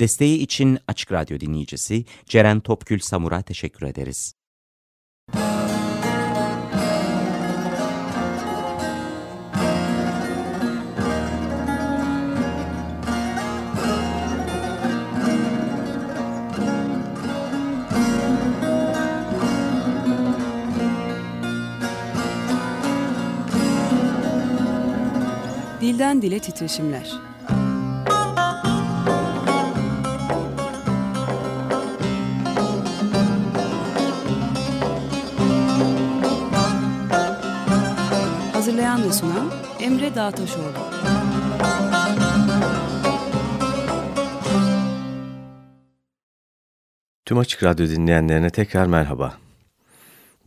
Desteği için Açık Radyo dinleyicisi Ceren Topgül Samur'a teşekkür ederiz. Dilden Dile Titreşimler Hazırlayan ve sunan Emre Dağtaşoğlu Tüm Açık Radyo dinleyenlerine tekrar merhaba.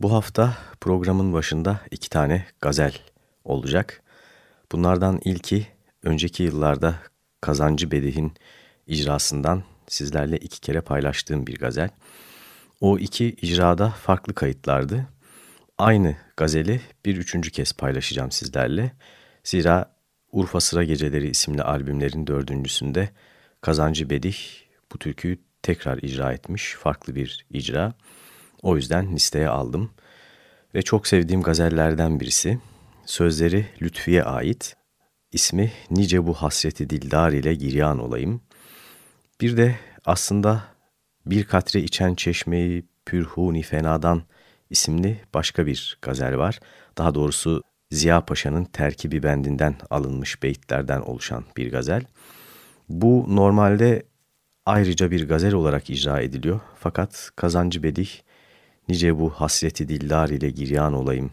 Bu hafta programın başında iki tane gazel olacak. Bunlardan ilki önceki yıllarda Kazancı Bedih'in icrasından sizlerle iki kere paylaştığım bir gazel. O iki icrada farklı kayıtlardı. Aynı gazeli bir üçüncü kez paylaşacağım sizlerle. Zira Urfa Sıra Geceleri isimli albümlerin dördüncüsünde Kazancı Bedih bu türküyü tekrar icra etmiş, farklı bir icra. O yüzden listeye aldım. Ve çok sevdiğim gazellerden birisi. Sözleri Lütfiye ait. İsmi Nice bu hasreti dildar ile giryan olayım. Bir de aslında bir katre içen çeşmeyi pürhuni fenadan isimli başka bir gazel var. Daha doğrusu Ziya Paşa'nın terkibi bendinden alınmış beyitlerden oluşan bir gazel. Bu normalde ayrıca bir gazel olarak icra ediliyor. Fakat Kazancı Bedih, Nice bu hasreti dildar ile giryan olayım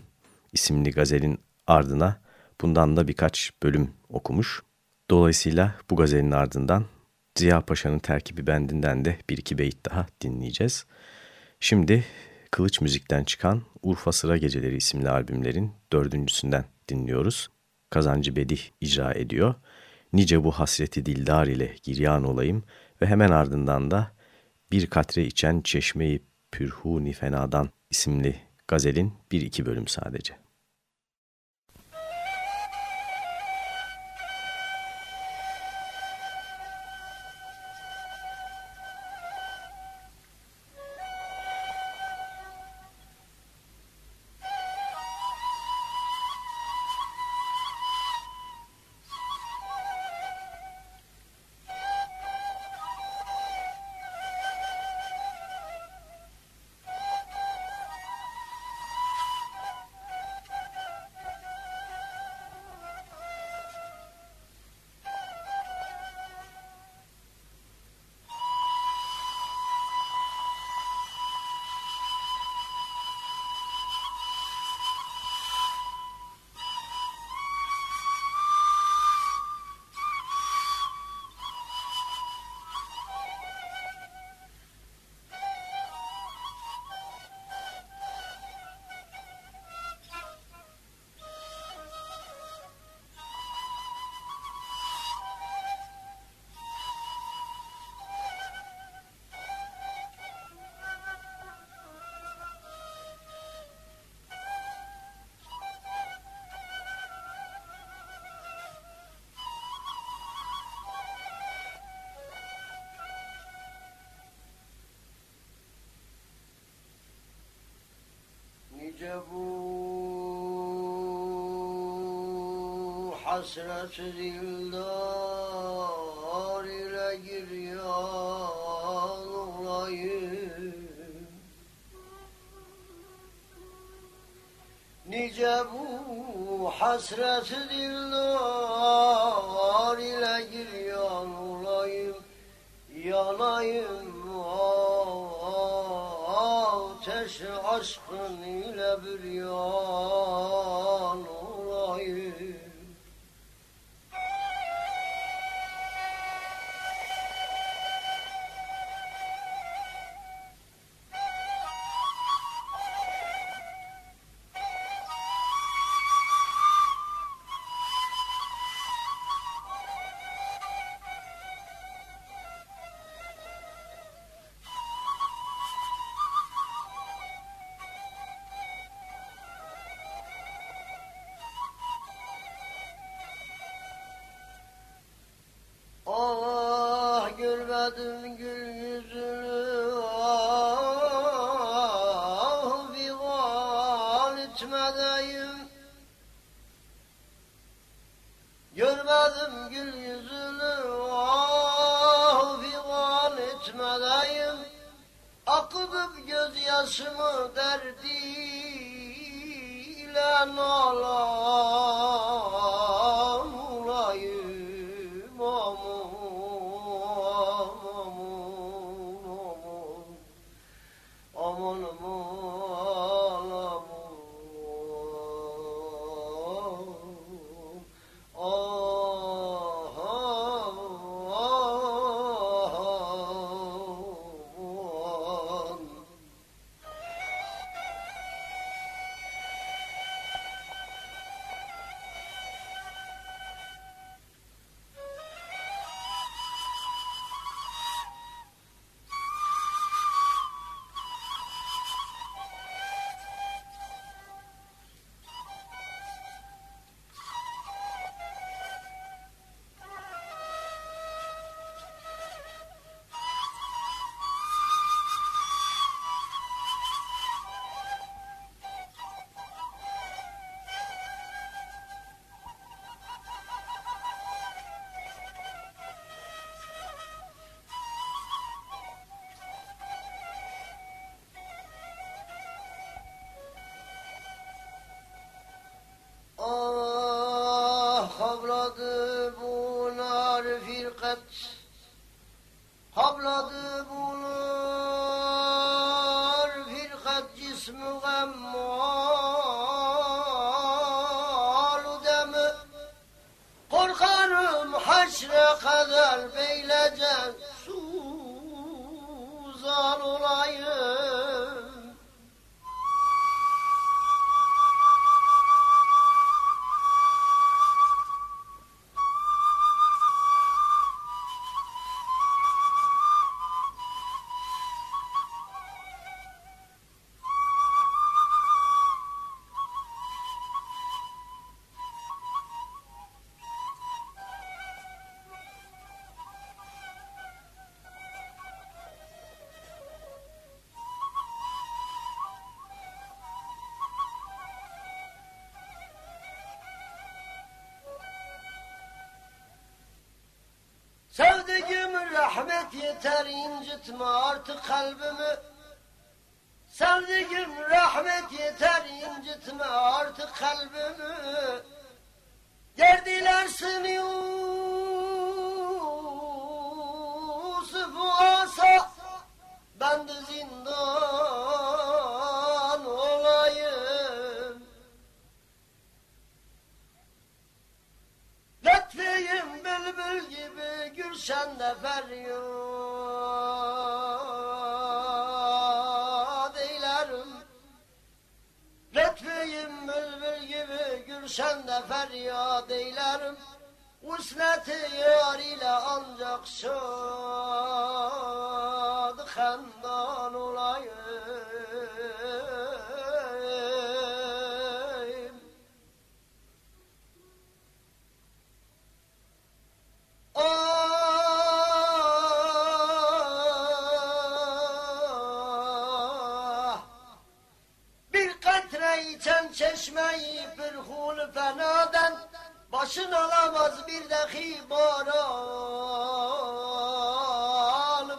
isimli gazelin ardına bundan da birkaç bölüm okumuş. Dolayısıyla bu gazelin ardından Ziya Paşa'nın terkibi bendinden de bir iki beyit daha dinleyeceğiz. Şimdi Kılıç Müzik'ten çıkan Urfa Sıra Geceleri isimli albümlerin dördüncüsünden dinliyoruz. Kazancı Bedih icra ediyor. Nice bu hasreti dildar ile giryan olayım ve hemen ardından da Bir Katre içen Çeşmeyi Pürhuni Fenadan isimli gazelin bir iki bölüm sadece. Hasret dildar ile giryan olayım Nice bu hasret dildar ile giryan olayım Yanayım ateş aşkın ile bir yan No, no. Rahmet yeter incitme artık kalbimi. Sevdiğim rahmet yeter incitme artık kalbimi. Derdilersin Yusuf'u Başın alamaz bir dahi baran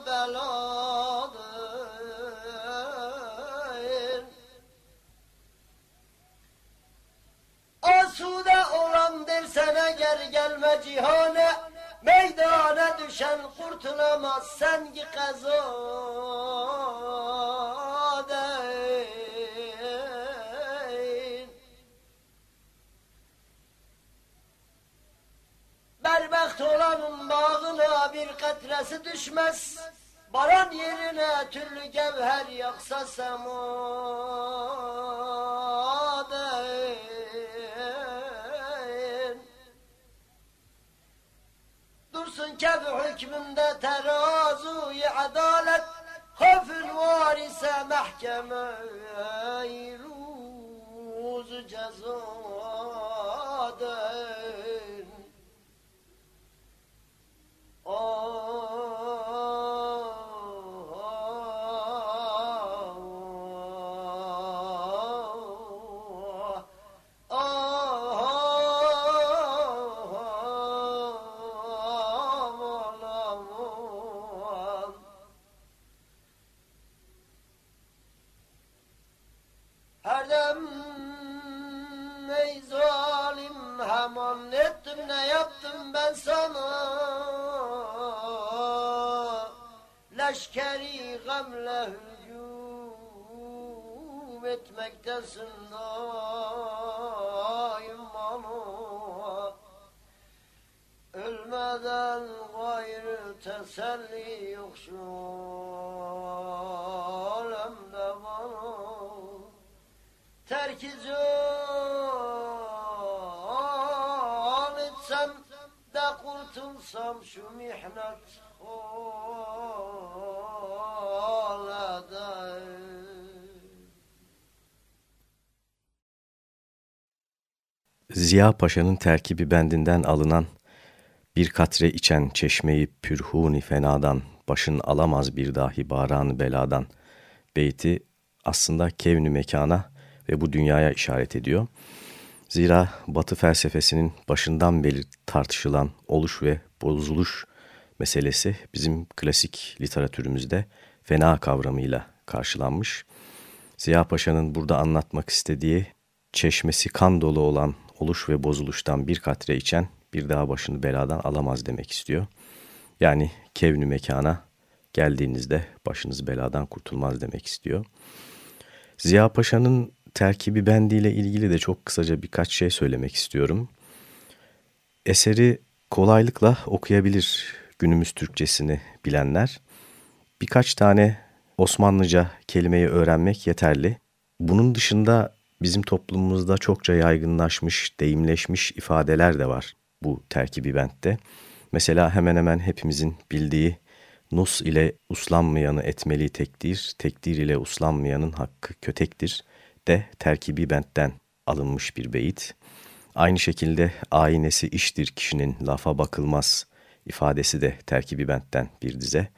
beladır. Asude olan dersene gel gelme cihane Meydana düşen kurtulamaz sen ki değil Berbaht olanın bağına bir katresi düşmez. Baran yerine türlü gevher yaksa semadeyn. Dursun kefi hükmünde terazuyi adalet Hafül varise mahkeme ruz cezadeyn Oh. Leşkeri gamle hücum etmektesin daim bana Ölmeden gayrı teselli yok şu alemde bana Terk can etsem de kurtulsam şu mihnet halede Ziya Paşa'nın terkibi bendinden alınan bir katre içen çeşmeyi pürhuni fenadan, başın alamaz bir dahi baranı beladan beyti aslında kevni mekana ve bu dünyaya işaret ediyor. Zira Batı felsefesinin başından beri tartışılan oluş ve bozuluş meselesi bizim klasik literatürümüzde fena kavramıyla karşılanmış. Ziya Paşa'nın burada anlatmak istediği çeşmesi kan dolu olan oluş ve bozuluştan bir katre içen bir daha başını beladan alamaz demek istiyor. Yani kevnü mekana geldiğinizde başınız beladan kurtulmaz demek istiyor. Ziya Paşa'nın terkibi bendiyle ilgili de çok kısaca birkaç şey söylemek istiyorum. Eseri kolaylıkla okuyabilir günümüz Türkçesini bilenler. Birkaç tane Osmanlıca kelimeyi öğrenmek yeterli. Bunun dışında bizim toplumumuzda çokça yaygınlaşmış, deyimleşmiş ifadeler de var bu terkibi bentte. Mesela hemen hemen hepimizin bildiği Nus ile uslanmayanı etmeli tekdir, tekdir ile uslanmayanın hakkı kötektir de terkibi bentten alınmış bir beyit. Aynı şekilde aynesi iştir kişinin lafa bakılmaz ifadesi de terkibi bentten bir dize.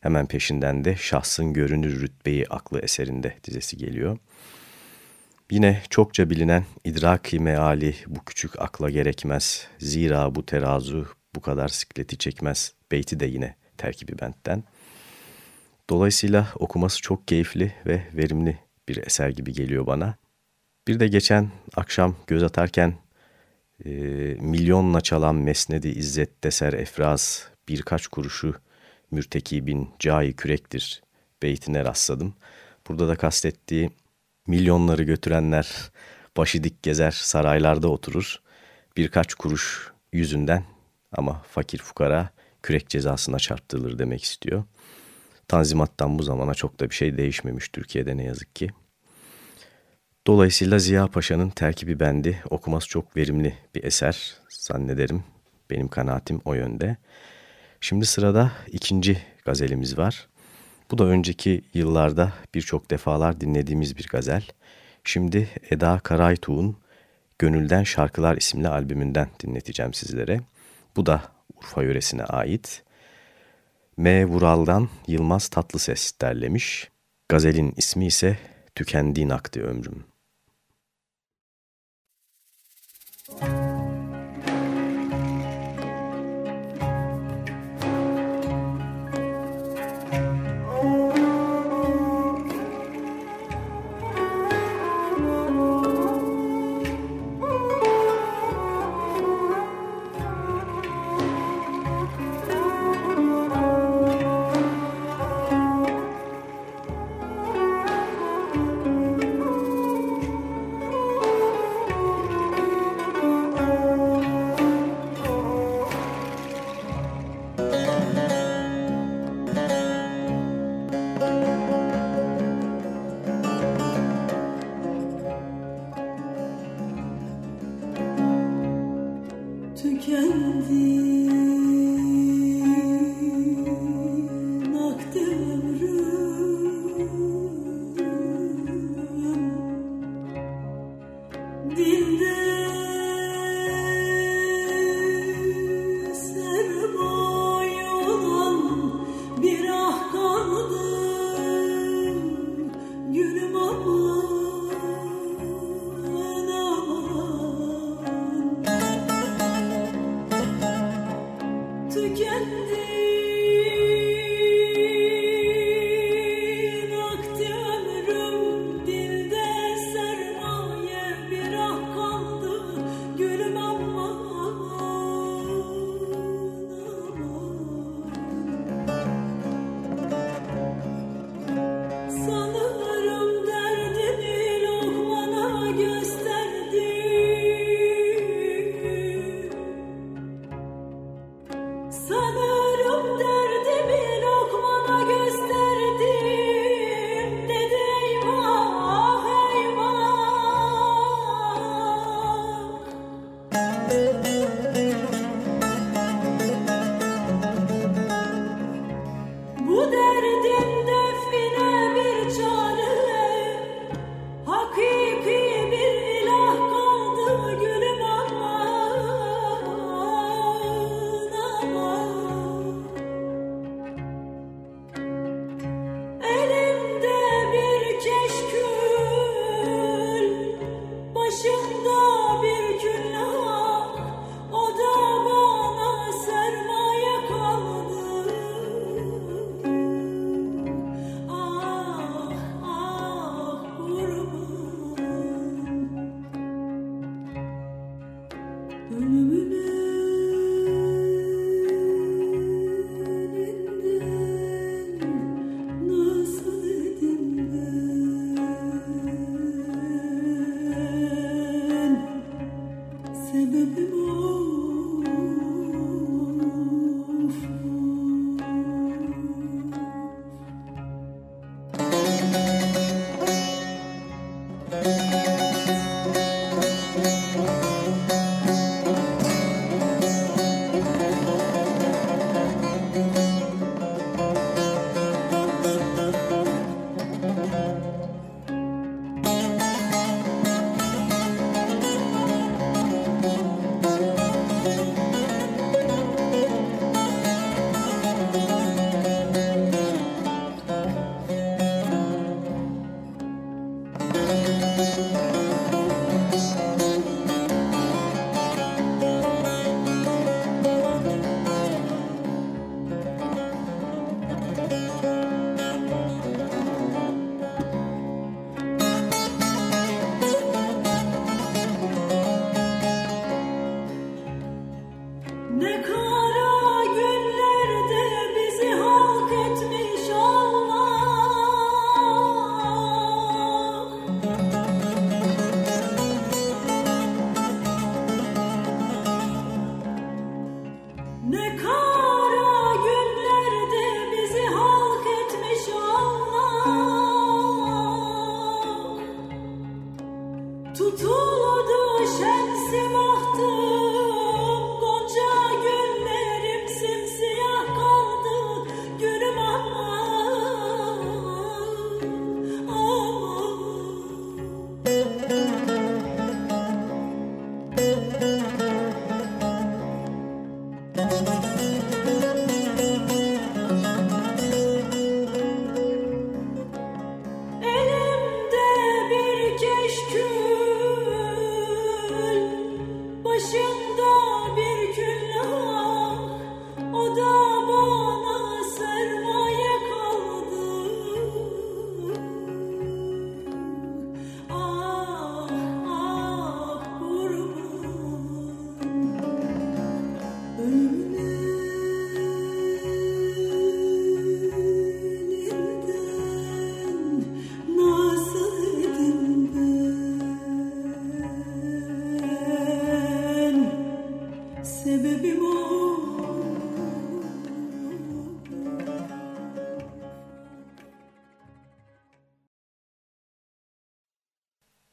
Hemen peşinden de şahsın görünür rütbeyi aklı eserinde dizesi geliyor. Yine çokça bilinen idraki meali bu küçük akla gerekmez. Zira bu terazu bu kadar sikleti çekmez. Beyti de yine terkibi bentten. Dolayısıyla okuması çok keyifli ve verimli bir eser gibi geliyor bana. Bir de geçen akşam göz atarken e, milyonla çalan mesnedi izzet deser efraz birkaç kuruşu mürtekibin cayi kürektir beytine rastladım. Burada da kastettiği milyonları götürenler başı dik gezer saraylarda oturur. Birkaç kuruş yüzünden ama fakir fukara kürek cezasına çarptırılır demek istiyor. Tanzimattan bu zamana çok da bir şey değişmemiş Türkiye'de ne yazık ki. Dolayısıyla Ziya Paşa'nın terkibi bendi okuması çok verimli bir eser zannederim. Benim kanaatim o yönde. Şimdi sırada ikinci gazelimiz var. Bu da önceki yıllarda birçok defalar dinlediğimiz bir gazel. Şimdi Eda Karaytuğ'un Gönülden Şarkılar isimli albümünden dinleteceğim sizlere. Bu da Urfa yöresine ait. M. Vural'dan Yılmaz Tatlıses derlemiş. Gazelin ismi ise Tükendiğin Aktı Ömrüm. Müzik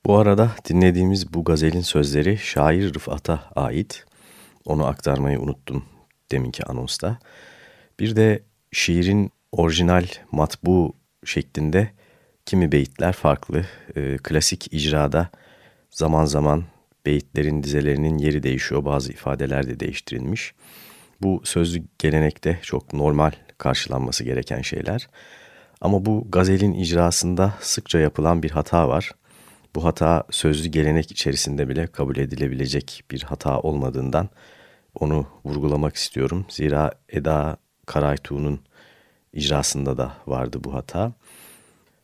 Bu arada dinlediğimiz bu gazelin sözleri şair Rıfat'a ait. Onu aktarmayı unuttum deminki anonsta. Bir de şiirin orijinal matbu şeklinde kimi beyitler farklı. E, klasik icrada zaman zaman beyitlerin dizelerinin yeri değişiyor. Bazı ifadeler de değiştirilmiş. Bu sözlü gelenekte çok normal karşılanması gereken şeyler. Ama bu gazelin icrasında sıkça yapılan bir hata var. Bu hata sözlü gelenek içerisinde bile kabul edilebilecek bir hata olmadığından onu vurgulamak istiyorum. Zira Eda Karaytuğ'un icrasında da vardı bu hata.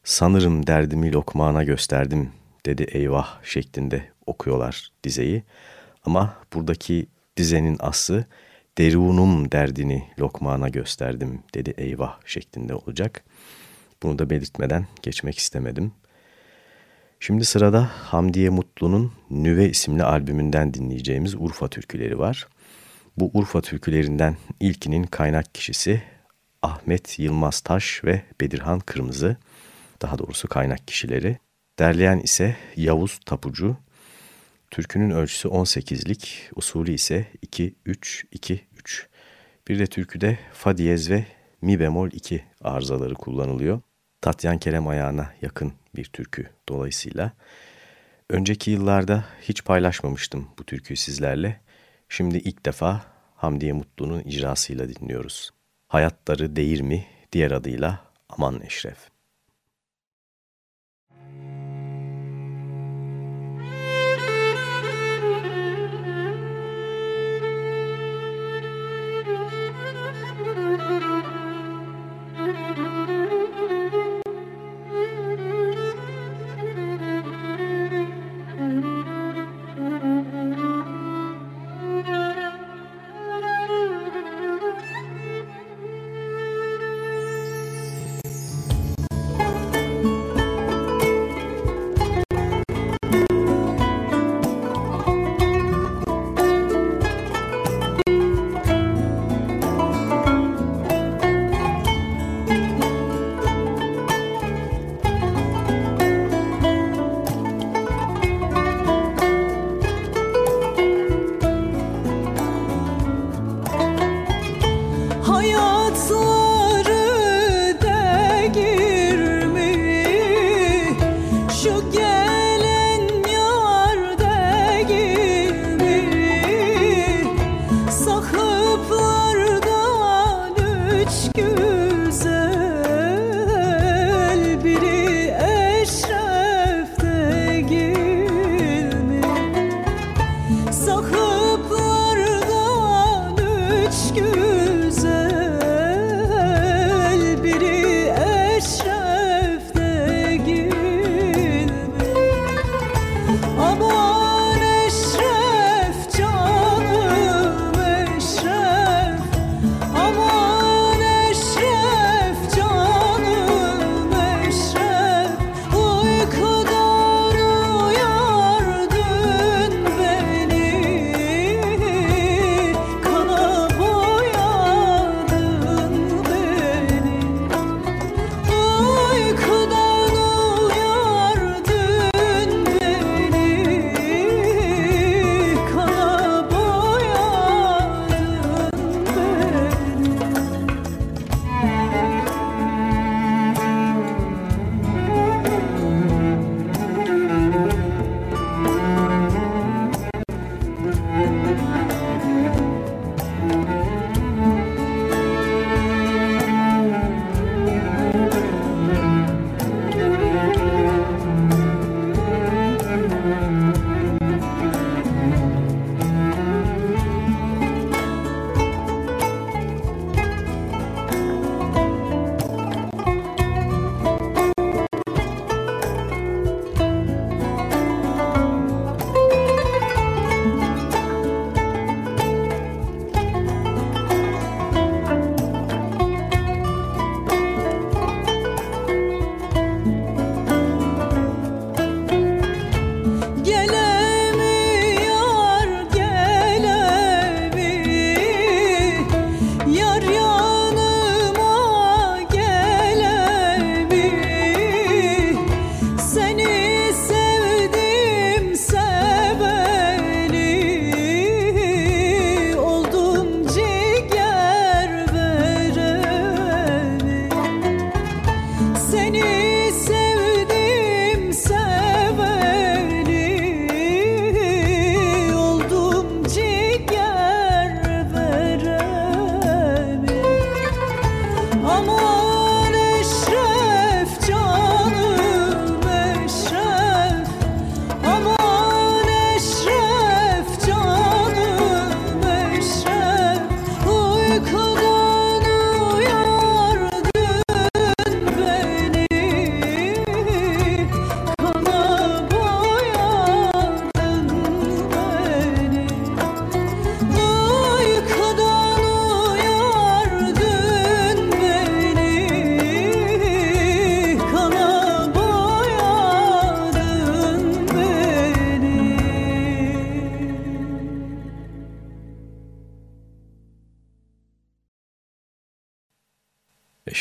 Sanırım derdimi lokmana gösterdim dedi eyvah şeklinde okuyorlar dizeyi. Ama buradaki dizenin aslı derunum derdini lokmana gösterdim dedi eyvah şeklinde olacak. Bunu da belirtmeden geçmek istemedim. Şimdi sırada Hamdiye Mutlu'nun Nüve isimli albümünden dinleyeceğimiz Urfa türküleri var. Bu Urfa türkülerinden ilkinin kaynak kişisi Ahmet Yılmaz Taş ve Bedirhan Kırmızı, daha doğrusu kaynak kişileri. Derleyen ise Yavuz Tapucu. Türkünün ölçüsü 18'lik, usulü ise 2-3-2-3. Bir de türküde fa diyez ve mi bemol 2 arızaları kullanılıyor. Tatyan Kerem ayağına yakın bir türkü dolayısıyla. Önceki yıllarda hiç paylaşmamıştım bu türküyü sizlerle. Şimdi ilk defa Hamdiye Mutlu'nun icrasıyla dinliyoruz. Hayatları Değir mi diğer adıyla Aman Eşref.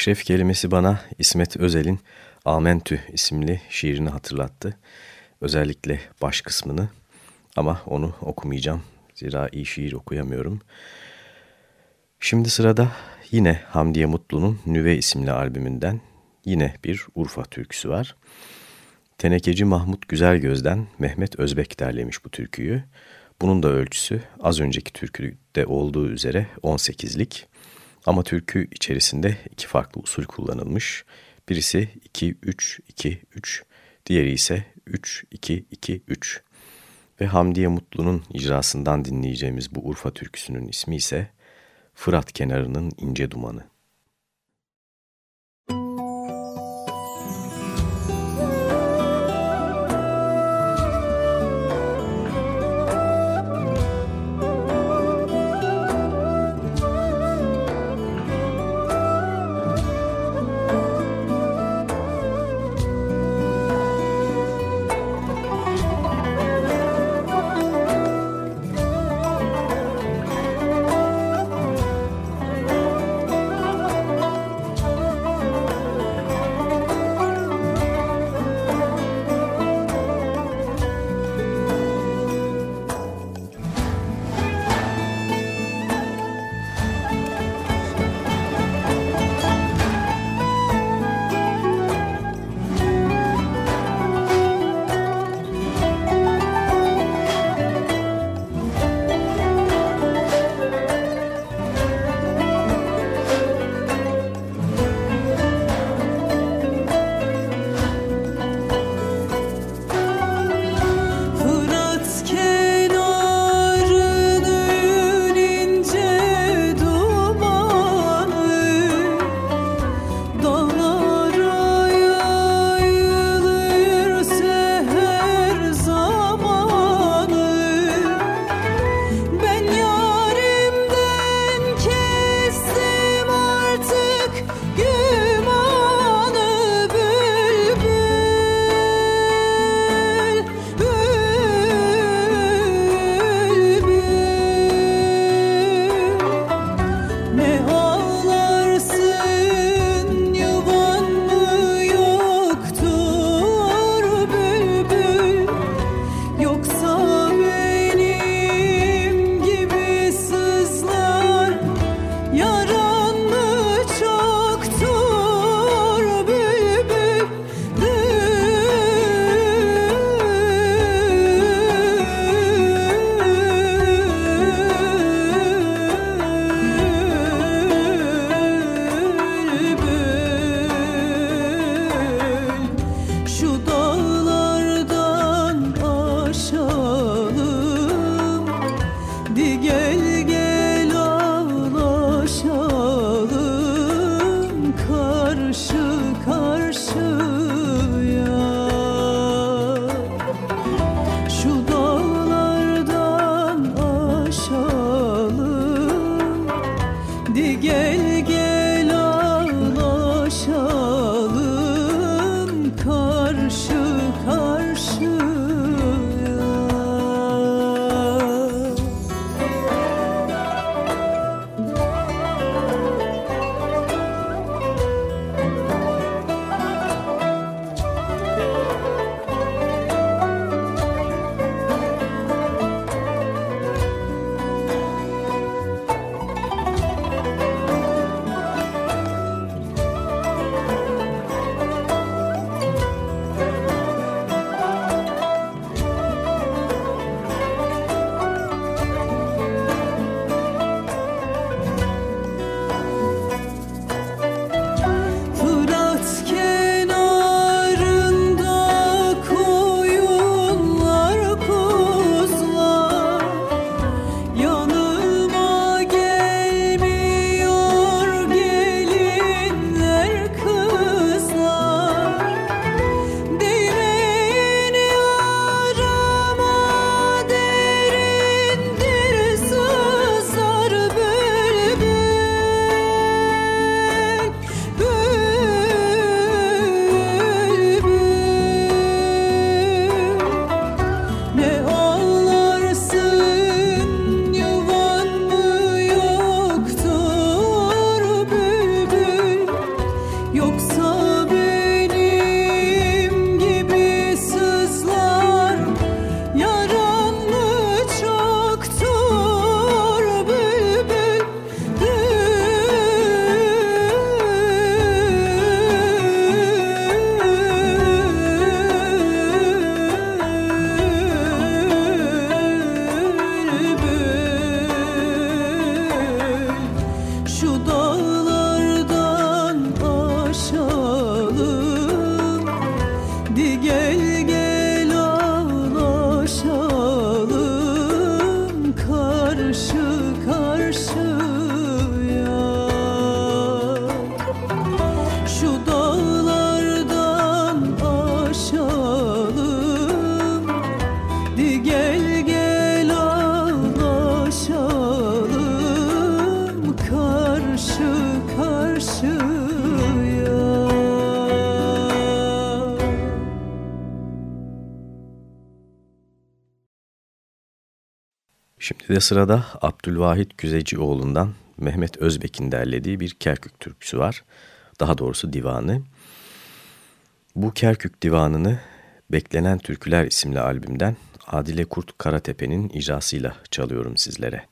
Eşref kelimesi bana İsmet Özel'in Amentü isimli şiirini hatırlattı. Özellikle baş kısmını ama onu okumayacağım. Zira iyi şiir okuyamıyorum. Şimdi sırada yine Hamdiye Mutlu'nun Nüve isimli albümünden yine bir Urfa türküsü var. Tenekeci Mahmut Güzelgöz'den Mehmet Özbek derlemiş bu türküyü. Bunun da ölçüsü az önceki türküde olduğu üzere 18'lik. Ama türkü içerisinde iki farklı usul kullanılmış. Birisi 2-3-2-3, diğeri ise 3-2-2-3. Ve Hamdiye Mutlu'nun icrasından dinleyeceğimiz bu Urfa türküsünün ismi ise Fırat Kenarı'nın İnce Dumanı. Sırada Abdülvahit Güzecioğlu'ndan Mehmet Özbek'in derlediği bir Kerkük türküsü var. Daha doğrusu divanı. Bu Kerkük divanını Beklenen Türküler isimli albümden Adile Kurt Karatepe'nin icrasıyla çalıyorum sizlere.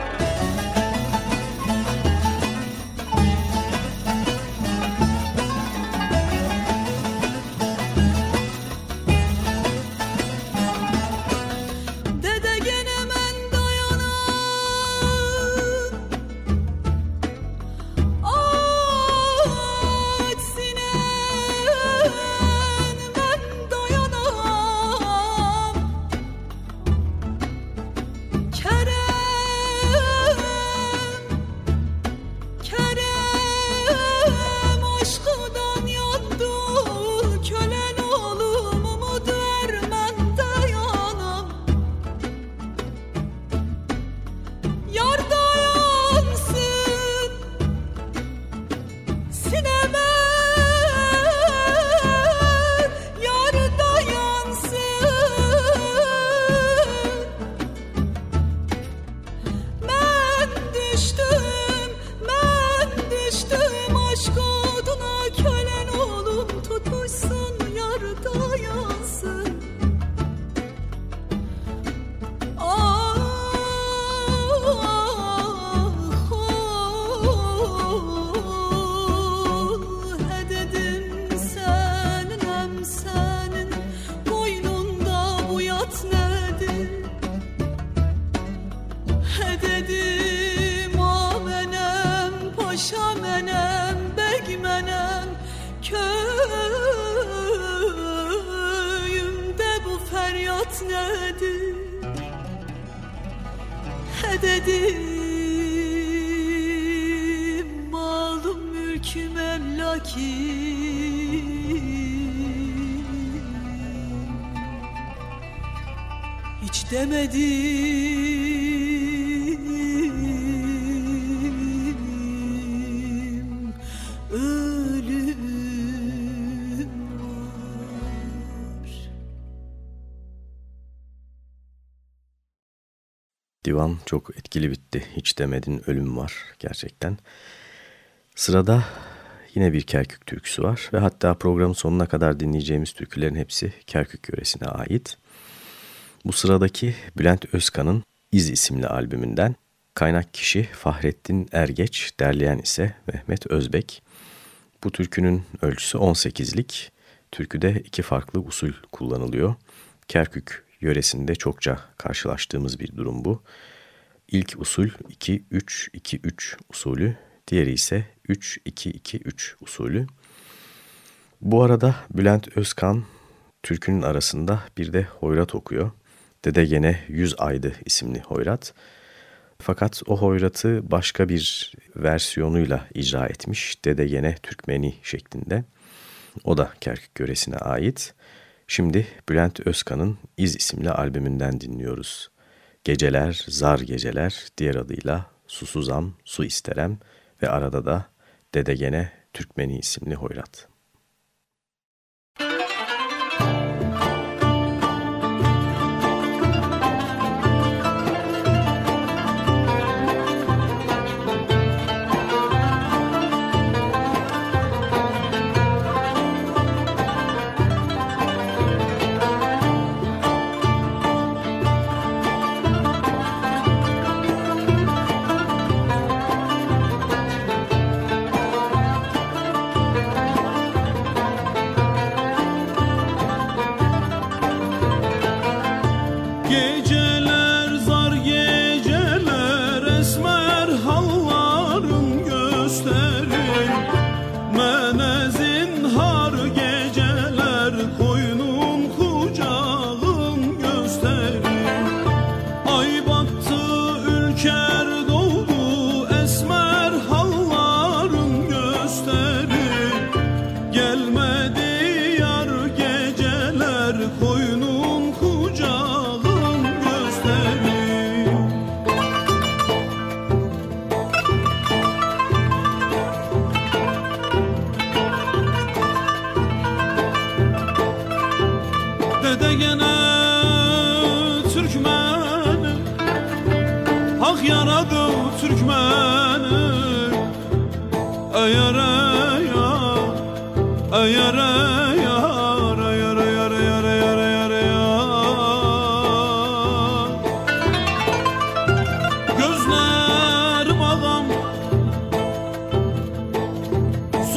cümlesi sendedir Hebes ben ne dedim Divan çok etkili bitti. Hiç demedin ölüm var gerçekten. Sırada yine bir Kerkük türküsü var ve hatta programın sonuna kadar dinleyeceğimiz türkülerin hepsi Kerkük yöresine ait. Bu sıradaki Bülent Özkan'ın İz isimli albümünden kaynak kişi Fahrettin Ergeç, derleyen ise Mehmet Özbek. Bu türkünün ölçüsü 18'lik. Türküde iki farklı usul kullanılıyor. Kerkük yöresinde çokça karşılaştığımız bir durum bu. İlk usul 2-3-2-3 usulü, diğeri ise 3-2-2-3 usulü. Bu arada Bülent Özkan türkünün arasında bir de hoyrat okuyor. Dede gene Yüz Aydı isimli hoyrat. Fakat o hoyratı başka bir versiyonuyla icra etmiş. Dede gene Türkmeni şeklinde. O da Kerkük yöresine ait. Şimdi Bülent Özkan'ın İz isimli albümünden dinliyoruz. Geceler, Zar Geceler, diğer adıyla Susuzam, Su İsterem ve arada da Dedegene Türkmeni isimli hoyrat.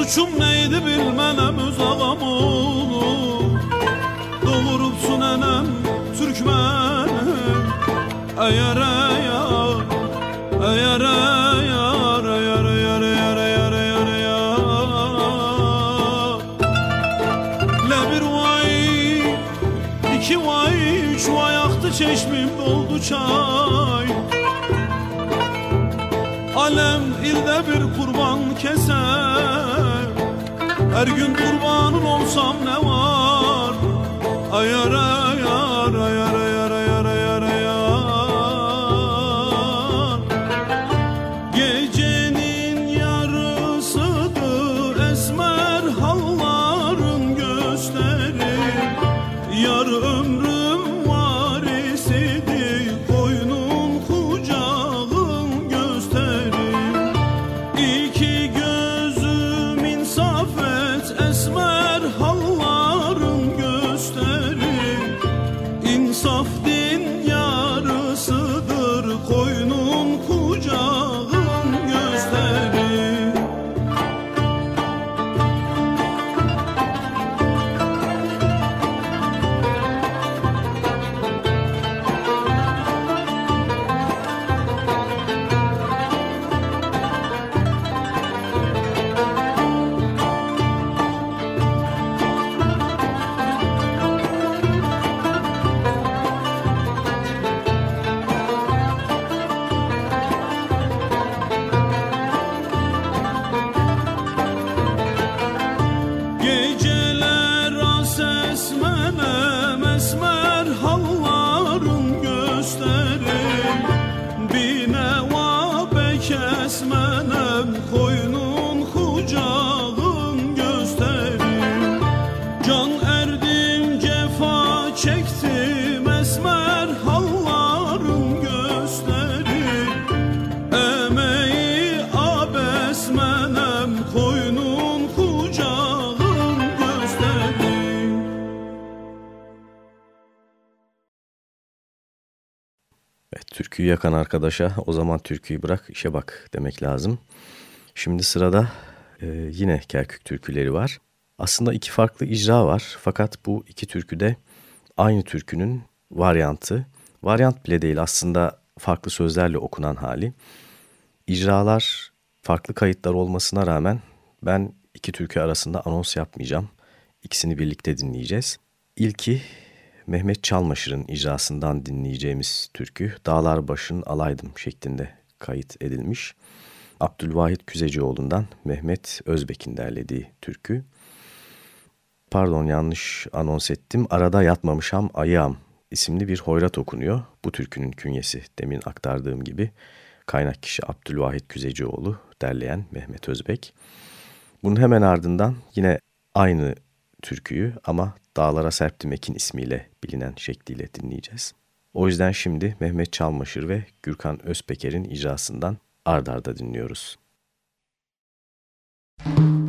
Suçum neydi bilmenem öz ağam oğlum Doğurupsun enem Türkmenim Eğer eğer Eğer eğer Eğer eğer eğer eğer eğer eğer Le bir vay iki vay üç vay aktı çeşmim doldu çay Alem ilde bir kurban keser Her gün kurbanın olsam ne var? Ayar türküyü yakan arkadaşa o zaman türküyü bırak işe bak demek lazım. Şimdi sırada e, yine Kerkük türküleri var. Aslında iki farklı icra var fakat bu iki türküde aynı türkünün varyantı. Varyant bile değil aslında farklı sözlerle okunan hali. İcralar farklı kayıtlar olmasına rağmen ben iki türkü arasında anons yapmayacağım. İkisini birlikte dinleyeceğiz. İlki Mehmet Çalmaşır'ın icrasından dinleyeceğimiz türkü Dağlar Başın Alaydım şeklinde kayıt edilmiş. Abdülvahit Küzecioğlu'ndan Mehmet Özbek'in derlediği türkü. Pardon yanlış anons ettim. Arada yatmamışam ayağım isimli bir hoyrat okunuyor. Bu türkünün künyesi demin aktardığım gibi. Kaynak kişi Abdülvahit Küzecioğlu, derleyen Mehmet Özbek. Bunun hemen ardından yine aynı türküyü ama Dağlara Serptim Ekin ismiyle bilinen şekliyle dinleyeceğiz. O yüzden şimdi Mehmet Çalmaşır ve Gürkan Özpeker'in icrasından ard arda dinliyoruz. Dağlar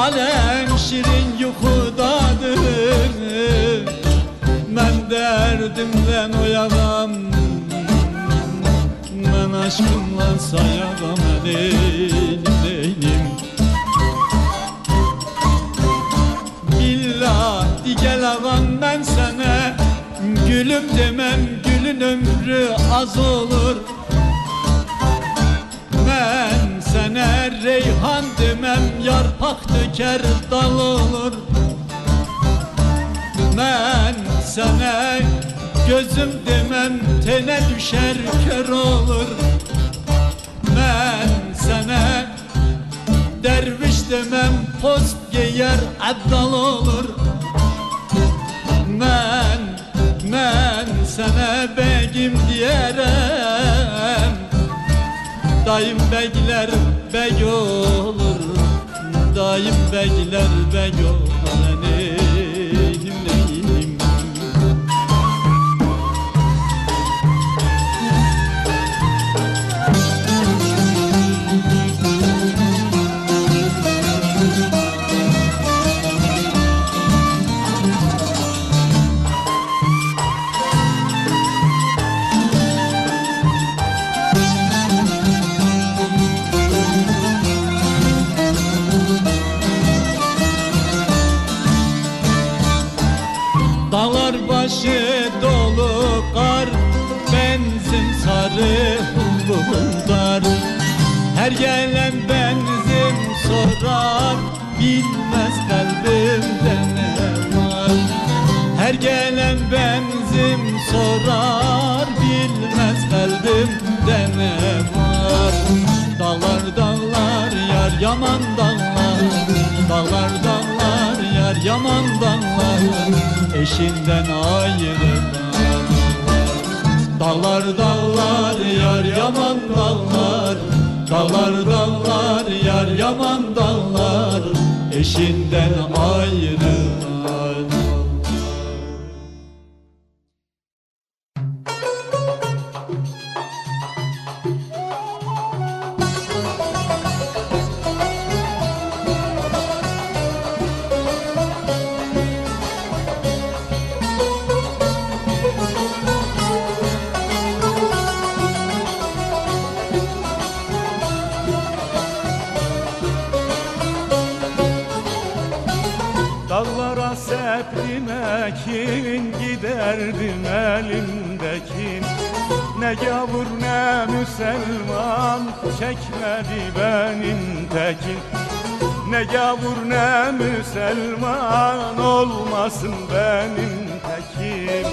Alem şirin yuhudadır. Ben derdimden oyağam Ben aşkımla sayağam eleyim leylim Billahi gel ağam ben sana Gülüm demem gülün ömrü az olur. Ben sana reyhan demem yarpak döker dal olur. Ben sana gözüm demem tene düşer kör olur. Ben sana derviş demem post giyer abdal olur. Ben, ben sana begim diyerem Dayım bekler beg olur. Dayım bekler beg olur Her gelen benzin sorar Bilmez kalbimde ne var. Her gelen benzin sorar Bilmez kalbimde ne var. Dağlar dağlar yar yaman dağlar. Dağlar dağlar yar yaman dağlar. Eşinden ayrılan Dağlar dağlar yar yaman dağlar Dağlar dağlar yar yaman dağlar. Eşinden ayrılan Olmasın benim tekim.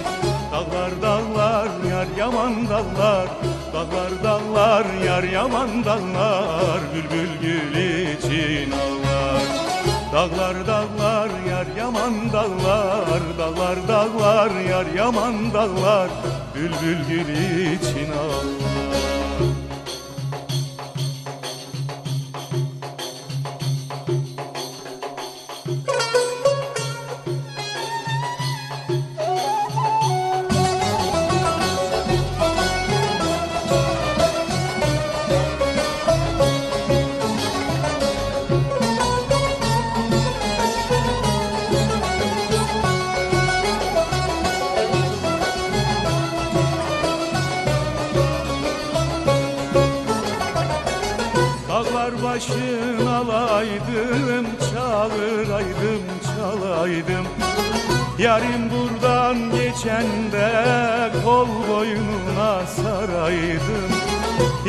Dağlar dağlar yar yaman dağlar Dağlar dağlar yar yaman dağlar Bülbül gül için ağlar. Dağlar dağlar yar yaman dağlar Dağlar dağlar yar yaman dağlar Bülbül gül için ağlar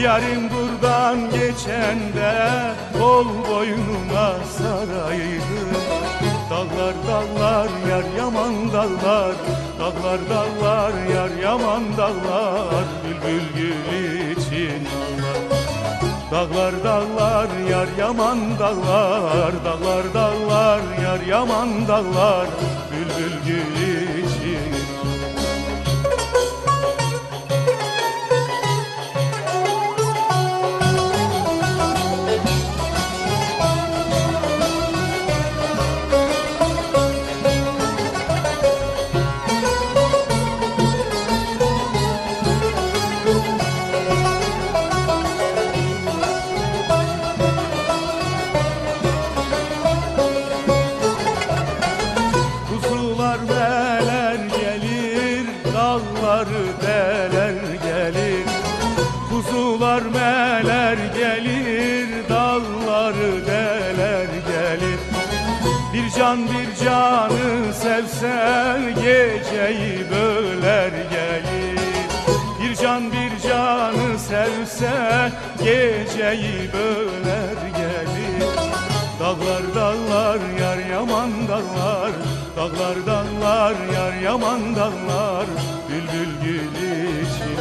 Yarim buradan geçende Kol boynuna saraydım Dağlar dağlar yar yaman dağlar Dağlar dağlar yar yaman dağlar Bülbül gül için ağlar. Dağlar dağlar yar yaman dağlar Dağlar dağlar yar yaman dağlar sevse geceyi böler gelir. Dağlar dağlar yar yaman dağlar. Dağlar dağlar yar yaman dağlar. Bülbül gül için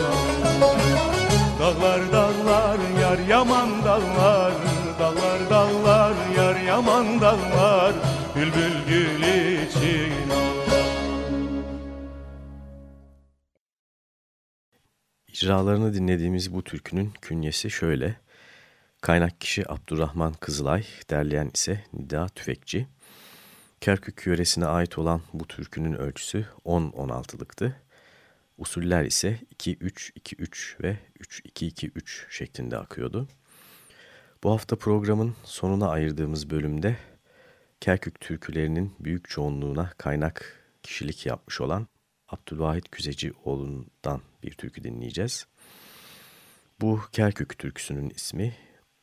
Dağlar dağlar yar yaman dağlar. Dağlar dağlar yar yaman dağlar. Bülbül gül için İcralarını dinlediğimiz bu türkünün künyesi şöyle. Kaynak kişi Abdurrahman Kızılay, derleyen ise Nida Tüfekçi. Kerkük yöresine ait olan bu türkünün ölçüsü 10-16'lıktı. Usuller ise 2-3-2-3 ve 3-2-2-3 şeklinde akıyordu. Bu hafta programın sonuna ayırdığımız bölümde Kerkük türkülerinin büyük çoğunluğuna kaynak kişilik yapmış olan Abdülvahit Küzecioğlu'ndan bir türkü dinleyeceğiz. Bu Kerkük türküsünün ismi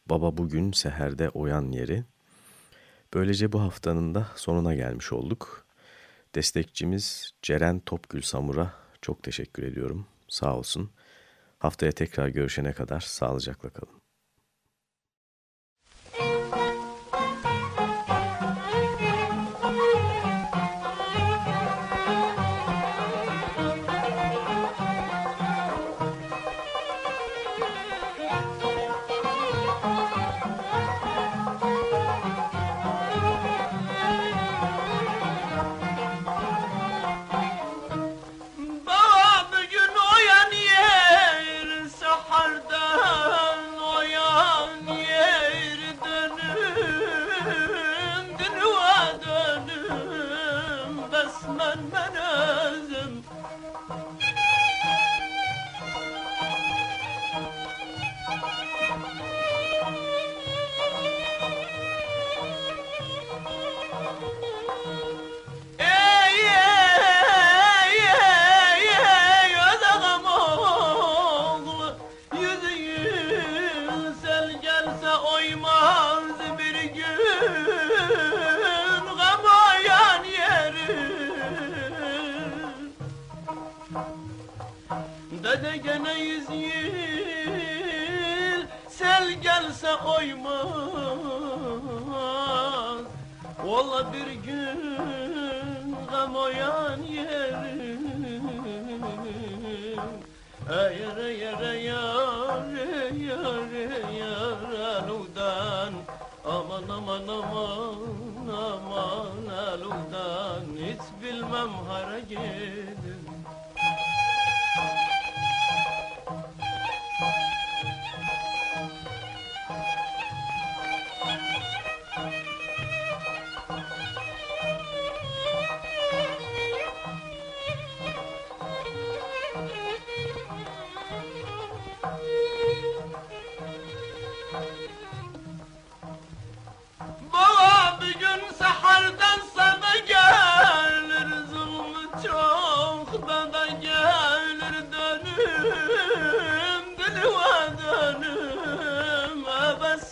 Baba Bugün Seher'de Oyan Yeri. Böylece bu haftanın da sonuna gelmiş olduk. Destekçimiz Ceren Topgül Samur'a çok teşekkür ediyorum. Sağ olsun. Haftaya tekrar görüşene kadar sağlıcakla kalın.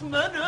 semana.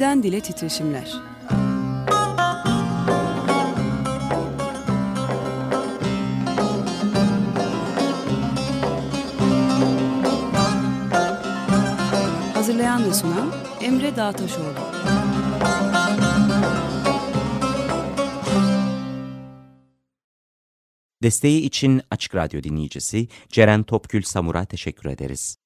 Dilden Dile Titreşimler Hazırlayan ve sunan Emre Dağtaşoğlu. Desteği için Açık Radyo dinleyicisi Ceren Topgül Samur'a teşekkür ederiz.